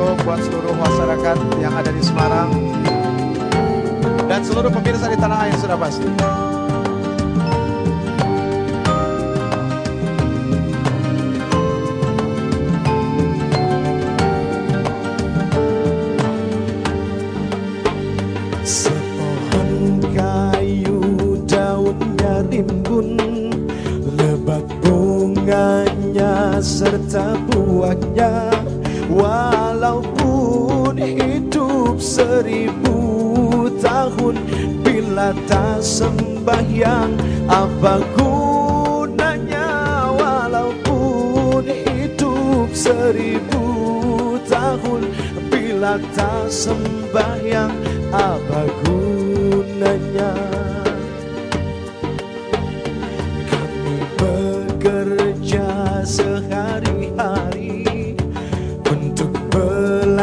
Buat seluruh masyarakat yang ada di Semarang dan seluruh pemirsa di tanah air sudah pasti. Serta buahnya Walaupun hidup seribu tahun Bila tak sembahyang apa gunanya? Walaupun hidup seribu tahun Bila tak sembahyang apa gunanya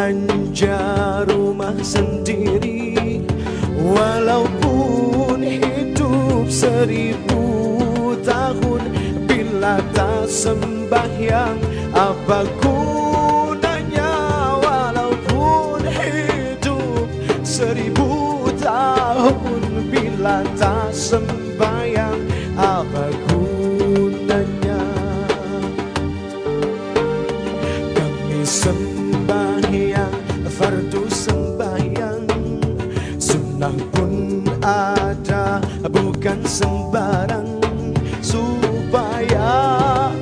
belanja rumah sendiri Walaupun hidup seribu tahun Bila tak sembahyang apa gunanya sembahyang. Sunnah pun ada bukan sembarang. Supaya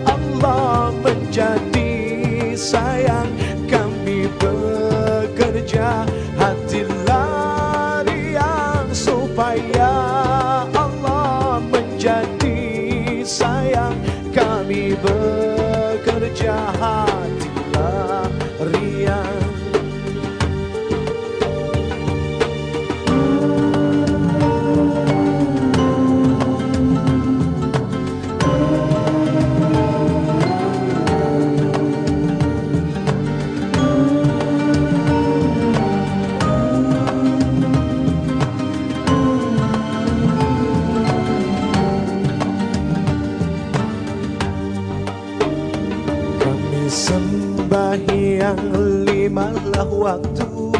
Allah menjadi sayang Kami bekerja hati lariang Supaya Allah menjadi sayang. Kami bekerja hati sembahyang limalah waktu.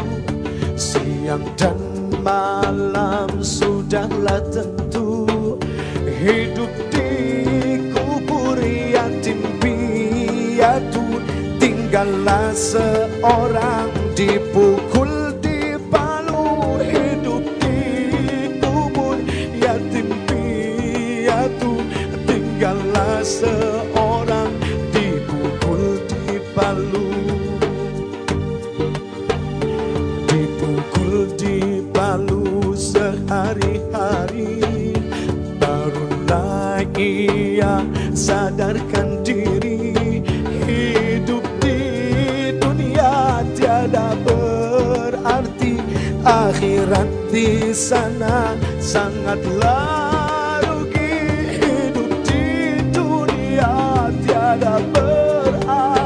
Siang dan malam sudahlah tentu. Hidup di kubur yatim piatu Tinggallah seorang dipukul di palu Hidup di kubur yatim piatu Tinggallah seorang sadarkan diri Hidup di dunia tiada berarti Akhirat di sana sangatlah rugi Hidup di dunia tiada berarti